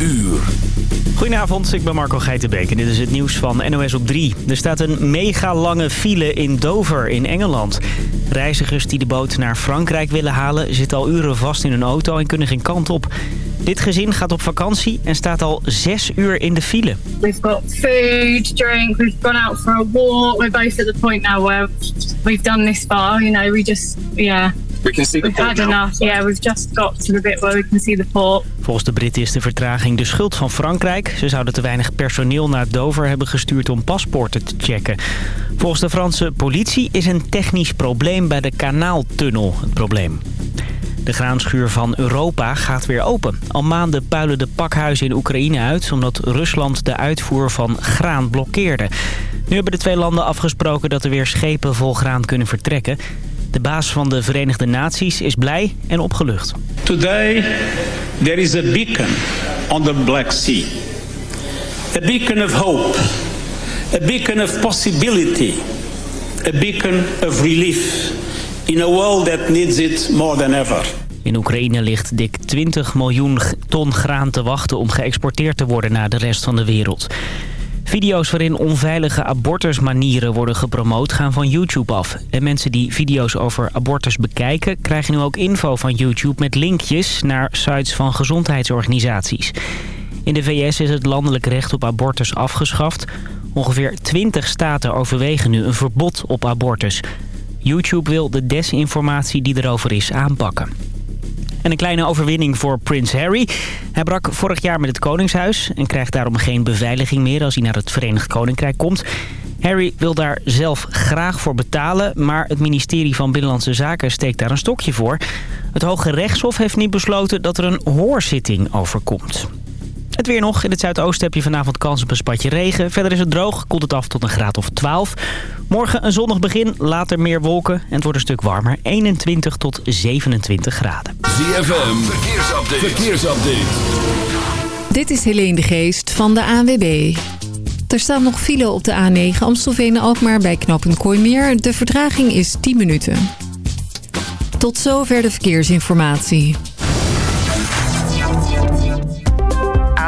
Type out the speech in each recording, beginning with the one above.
uur. Goedenavond, ik ben Marco Geitenbeek en dit is het nieuws van NOS op 3. Er staat een mega lange file in Dover in Engeland. Reizigers die de boot naar Frankrijk willen halen... zitten al uren vast in hun auto en kunnen geen kant op. Dit gezin gaat op vakantie en staat al zes uur in de file. We've got food, drink, we've gone out for a walk. We're both at the point now where we've done this far. You know, we just, yeah... We can see the port now. Yeah, we've just got to the bit where we can see the port. Volgens de Britten is de vertraging de schuld van Frankrijk. Ze zouden te weinig personeel naar Dover hebben gestuurd om paspoorten te checken. Volgens de Franse politie is een technisch probleem bij de kanaaltunnel het probleem. De graanschuur van Europa gaat weer open. Al maanden puilen de pakhuizen in Oekraïne uit... omdat Rusland de uitvoer van graan blokkeerde. Nu hebben de twee landen afgesproken dat er weer schepen vol graan kunnen vertrekken. De baas van de Verenigde Naties is blij en opgelucht. Today, there is a beacon on the Black Sea. A beacon of hope. A beacon of possibility. A beacon of relief. In a world that needs it more than ever. In Oekraïne ligt dik 20 miljoen ton graan te wachten om geëxporteerd te worden naar de rest van de wereld. Video's waarin onveilige abortusmanieren worden gepromoot gaan van YouTube af. En mensen die video's over abortus bekijken... krijgen nu ook info van YouTube met linkjes naar sites van gezondheidsorganisaties. In de VS is het landelijk recht op abortus afgeschaft. Ongeveer 20 staten overwegen nu een verbod op abortus. YouTube wil de desinformatie die erover is aanpakken. En een kleine overwinning voor Prins Harry. Hij brak vorig jaar met het Koningshuis en krijgt daarom geen beveiliging meer als hij naar het Verenigd Koninkrijk komt. Harry wil daar zelf graag voor betalen, maar het ministerie van Binnenlandse Zaken steekt daar een stokje voor. Het Hoge Rechtshof heeft niet besloten dat er een hoorzitting overkomt. Het weer nog. In het zuidoosten heb je vanavond kans op een spatje regen. Verder is het droog. Koelt het af tot een graad of 12. Morgen een zonnig begin. Later meer wolken. En het wordt een stuk warmer. 21 tot 27 graden. ZFM, verkeersupdate. verkeersupdate. Dit is Helene de Geest van de ANWB. Er staat nog file op de A9 Amstelveen-Alkmaar bij knooppunt Kooimeer. De vertraging is 10 minuten. Tot zover de verkeersinformatie.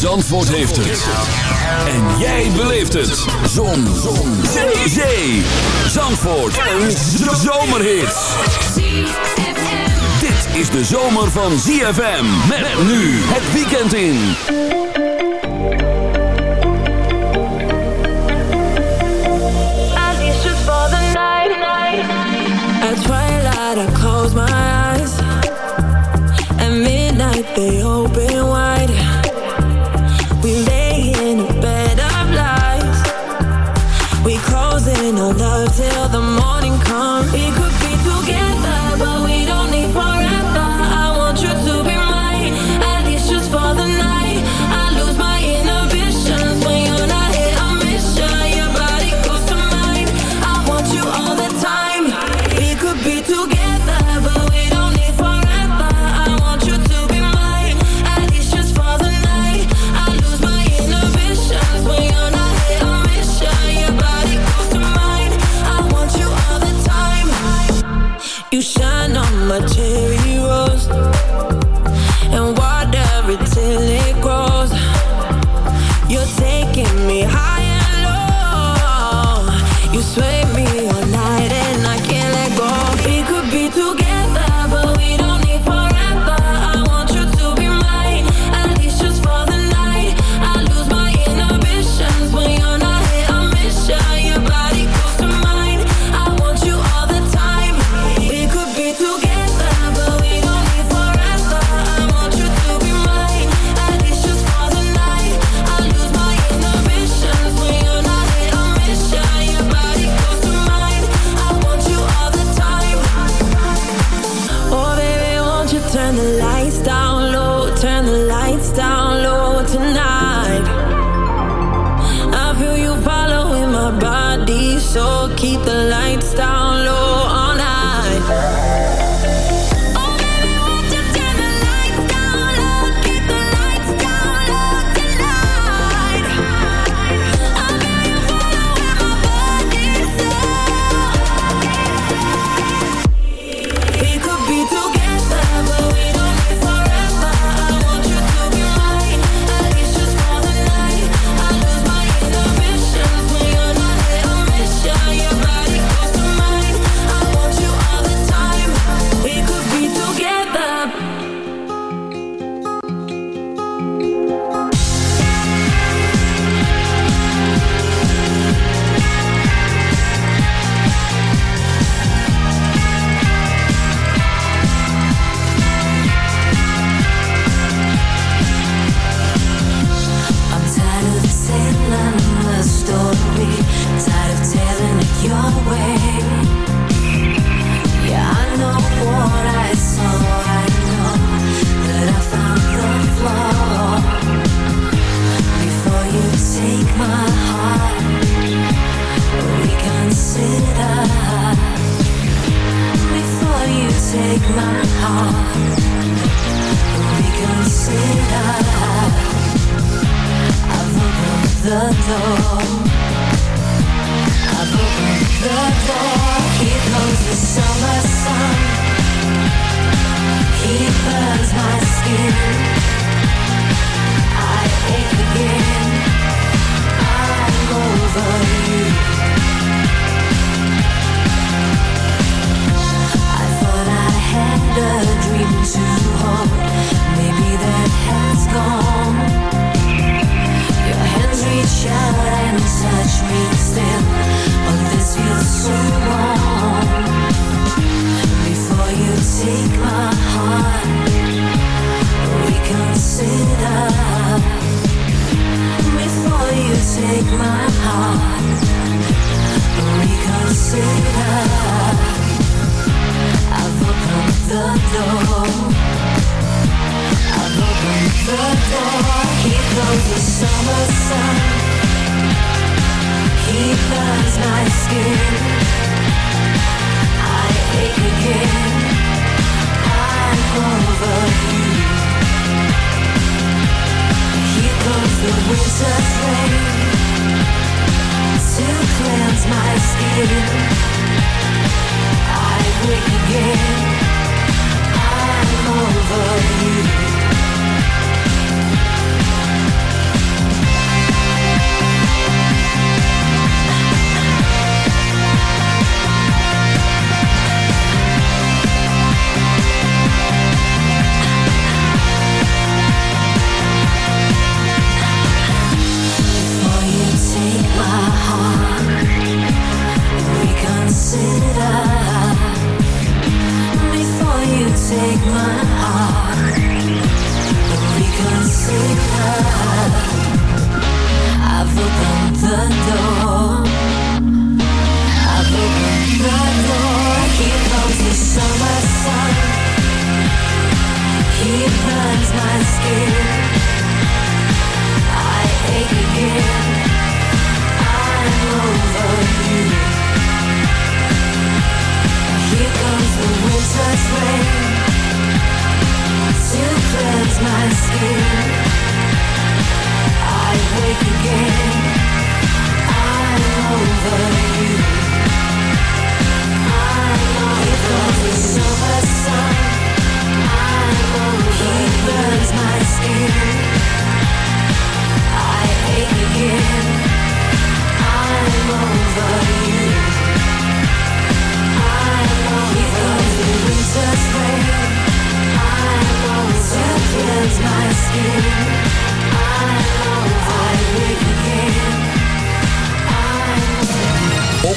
Zandvoort heeft het. En jij beleeft het. Zon. Zon. Zee. Zee. Zandvoort. Een zomerhit. Dit is de zomer van ZFM. Met nu het weekend in. At twilight, I close my eyes. At midnight, they open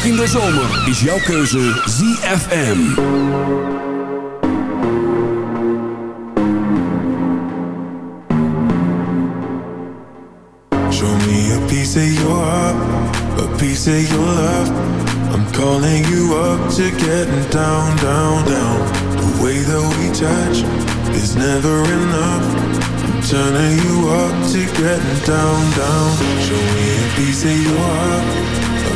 in de zomer is jouw keuze ZFM. Show me a piece of your heart, a piece of your love. I'm calling you up to get down, down, down. The way that we touch is never enough. Turning you up to get down, down Show me a piece of your heart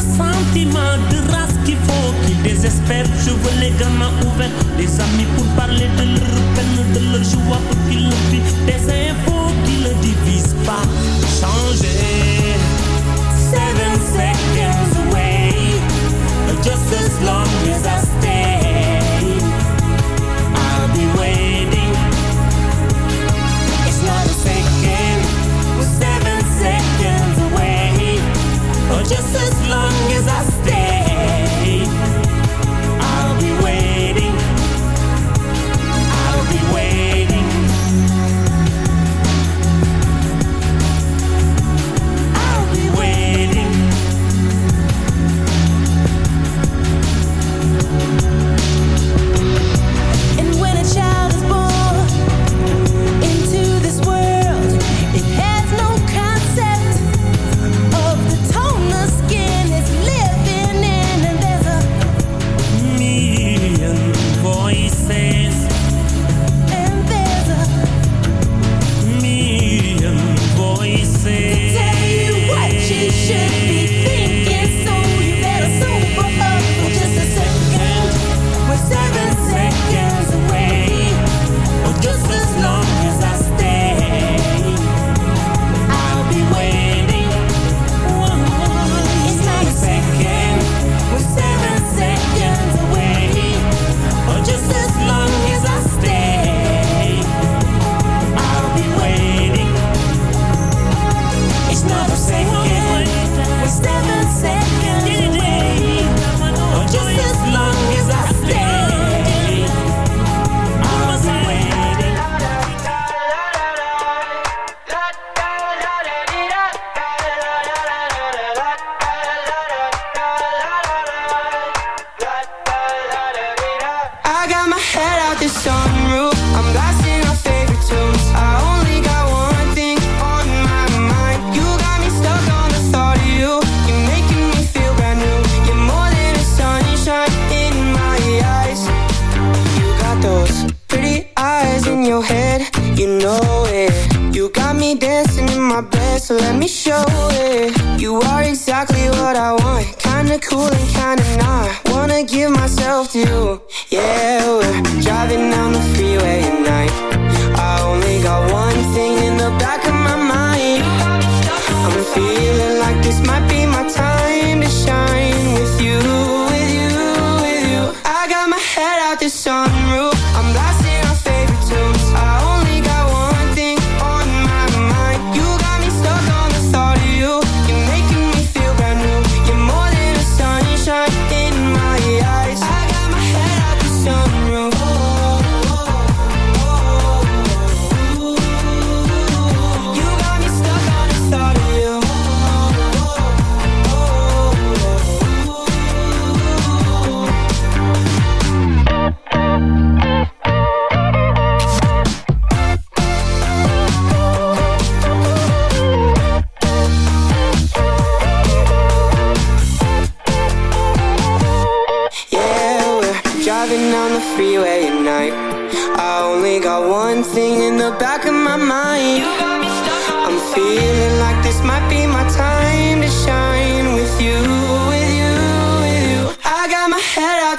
sentiment de race qu'il faut qui désespère. Je veux les gamins ouverts, amis pour parler de leur peine, de leur joie pour qu'ils le. Des infos qui divisent pas. Changer. Seven seconds away, just as long as I stay. just as long as I stay.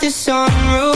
the sunroof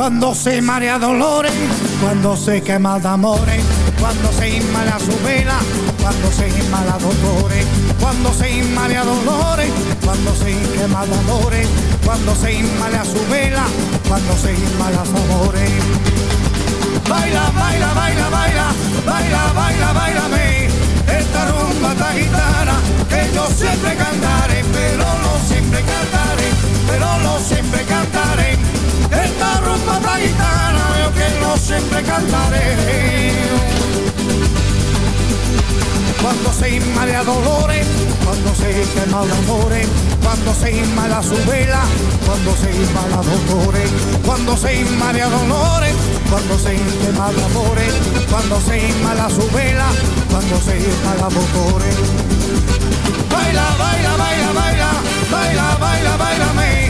Cuando se marea dolores, cuando se quema de amores, cuando se inmala su vela, cuando se inmala dolores, cuando se inmala dolores, cuando se quema de amores, cuando se inmala su vela, cuando se inmala su amores. Baila, baila, baila, baila, baila, baila, bailame, esta rumba tan gitana que yo siempre cantaré, pero no siempre cantaré, pero no siempre cantaré. Rumba tan gitana yo que no siempre cantaré. Cuando se inmala dolores, cuando se quema de amores, cuando se inmala su vela, cuando se inmala dolores, cuando se inmala dolores, cuando se quema de amores, cuando se inmala su vela, cuando se inmala dolores. Baila, baila, baila, baila, baila, baila, bailame,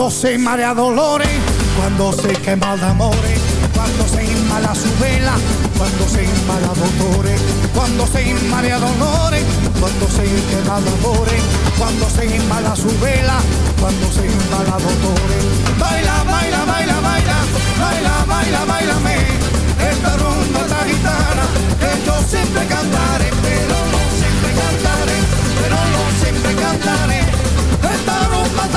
Cuando se marea dolores, cuando se quema de amores, cuando se inmala su vela, cuando se inmala dolores, cuando se inmala dolores, cuando se quema de amores, cuando se inmala su vela, cuando se inmala dolores. Baila, baila, baila, baila, baila, baila, bailame, esta rumba esta gitana, que yo siempre cantaré, pero no siempre cantaré, pero no siempre cantaré.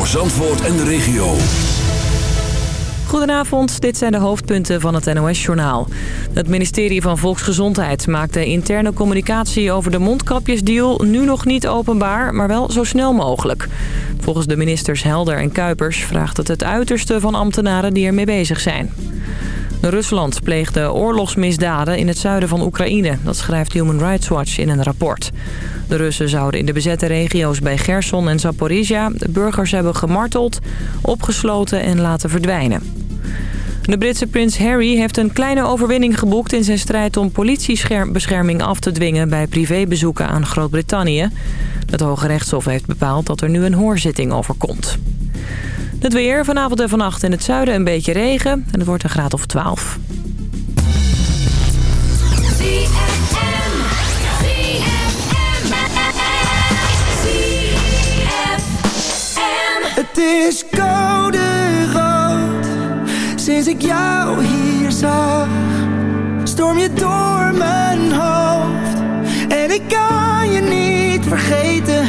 Voor Zandvoort en de regio. Goedenavond, dit zijn de hoofdpunten van het NOS-journaal. Het ministerie van Volksgezondheid maakt de interne communicatie over de mondkapjesdeal nu nog niet openbaar, maar wel zo snel mogelijk. Volgens de ministers Helder en Kuipers vraagt het het uiterste van ambtenaren die ermee bezig zijn. Rusland pleegde oorlogsmisdaden in het zuiden van Oekraïne. Dat schrijft Human Rights Watch in een rapport. De Russen zouden in de bezette regio's bij Gerson en Zaporizhia... de burgers hebben gemarteld, opgesloten en laten verdwijnen. De Britse prins Harry heeft een kleine overwinning geboekt... in zijn strijd om politiebescherming af te dwingen... bij privébezoeken aan Groot-Brittannië. Het Hoge Rechtshof heeft bepaald dat er nu een hoorzitting over komt. Het weer vanavond en vannacht in het zuiden een beetje regen. En het wordt een graad of 12. Het is koude rood sinds ik jou hier zag. Storm je door mijn hoofd en ik kan je niet vergeten.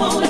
wanna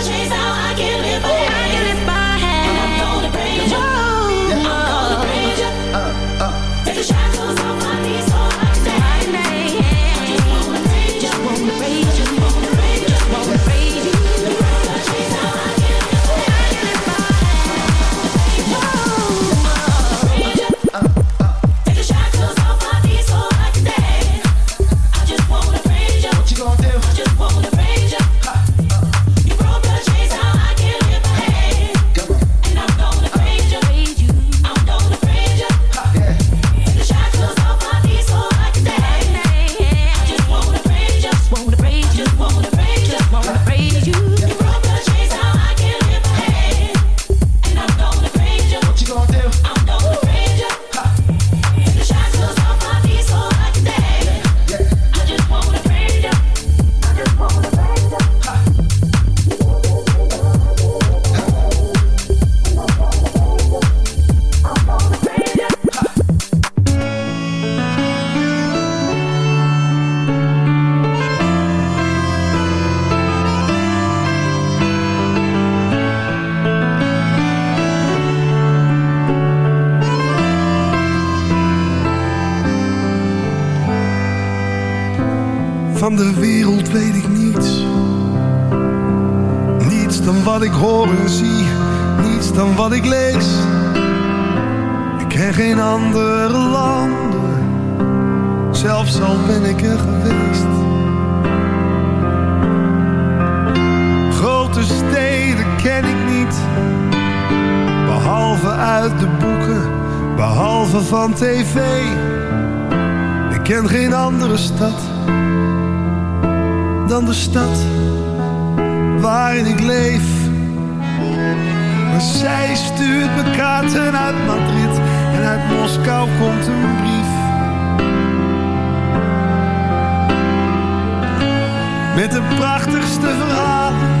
Met de prachtigste verhalen.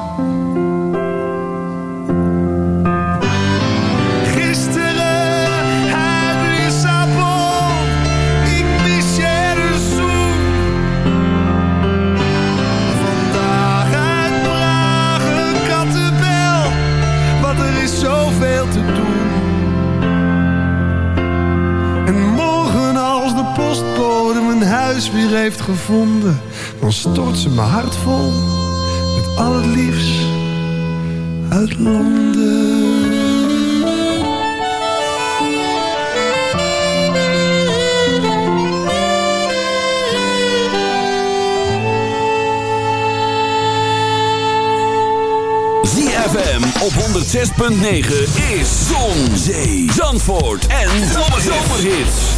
heeft gevonden, dan stort ze mijn hart vol met al het liefst uit Londen. FM op 106.9 is Zon, Zee, Zandvoort en Zomerhits.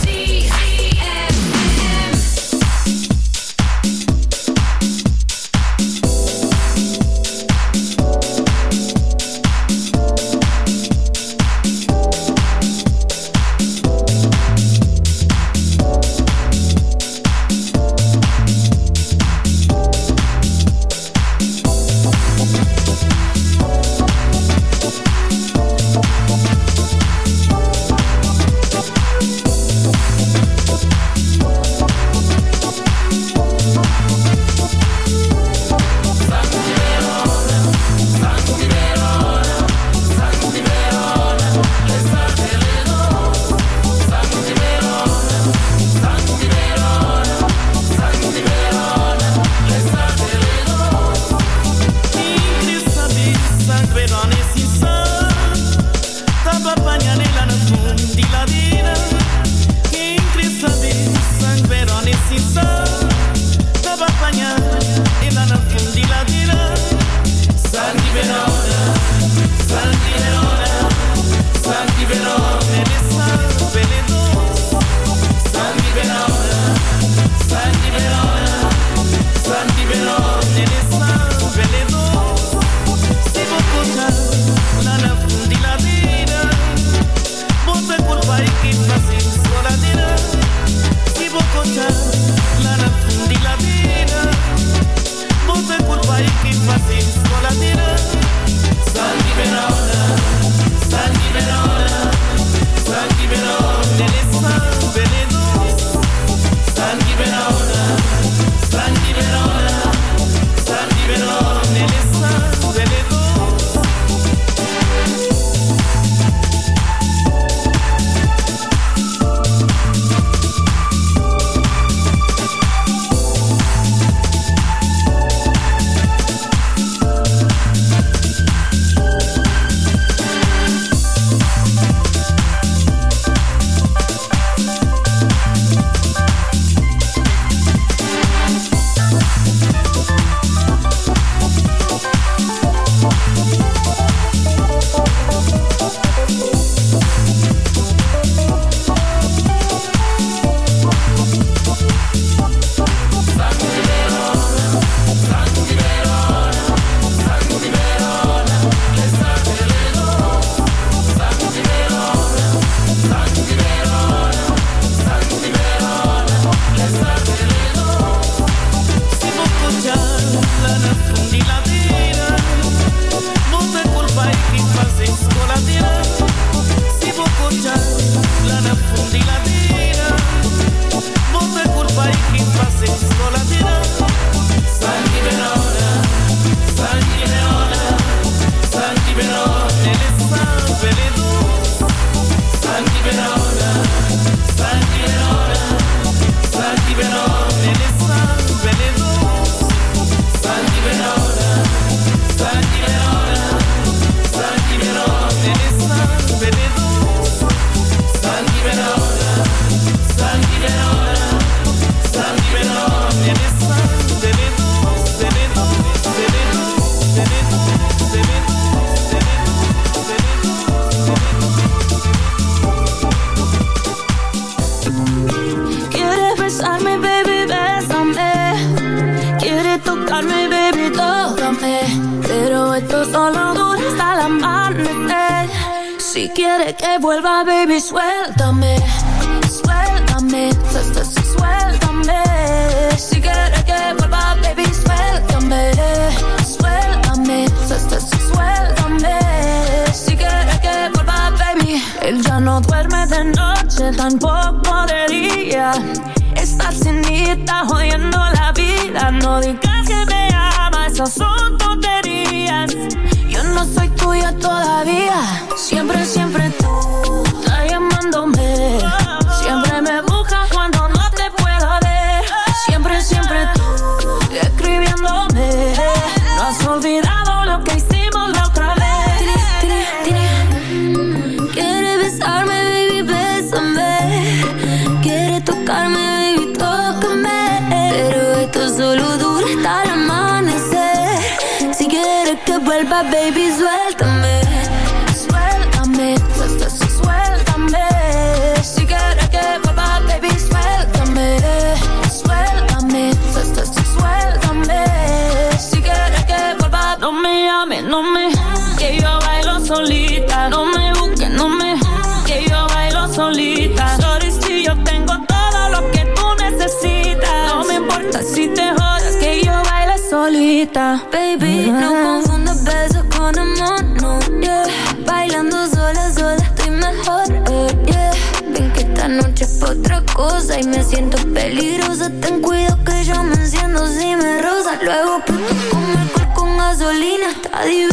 Baby, no confundas besos con amor, no, yeah. Bailando sola, sola estoy mejor, eh, yeah. Ven que esta noche es otra cosa y me siento peligrosa. Ten cuidado que yo me enciendo si me rosa. Luego puto como alcohol con gasolina, está divina,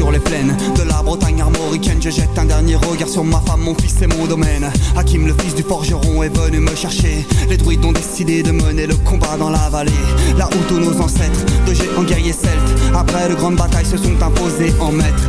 Sur les plaines de la Bretagne armoricaine. Je jette un dernier regard sur ma femme, mon fils et mon domaine. Hakim, le fils du forgeron, est venu me chercher. Les druides ont décidé de mener le combat dans la vallée. Là où tous nos ancêtres, de géants guerriers celtes, après de grandes batailles, se sont imposés en maîtres.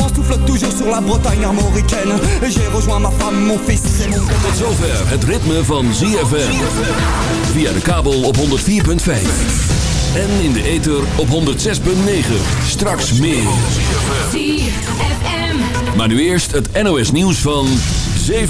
vent vent souffle toujours sur la Bretagne armoricaine. Et j'ai rejoint ma femme, mon fils et mon Tot zover het ritme van ZFM. Via de kabel op 104.5. En in de ether op 106.9. Straks meer. Maar nu eerst het NOS nieuws van 7